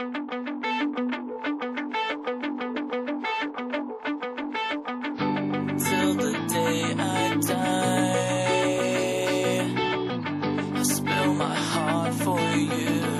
Till the day I die, I spill my heart for you.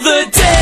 the day.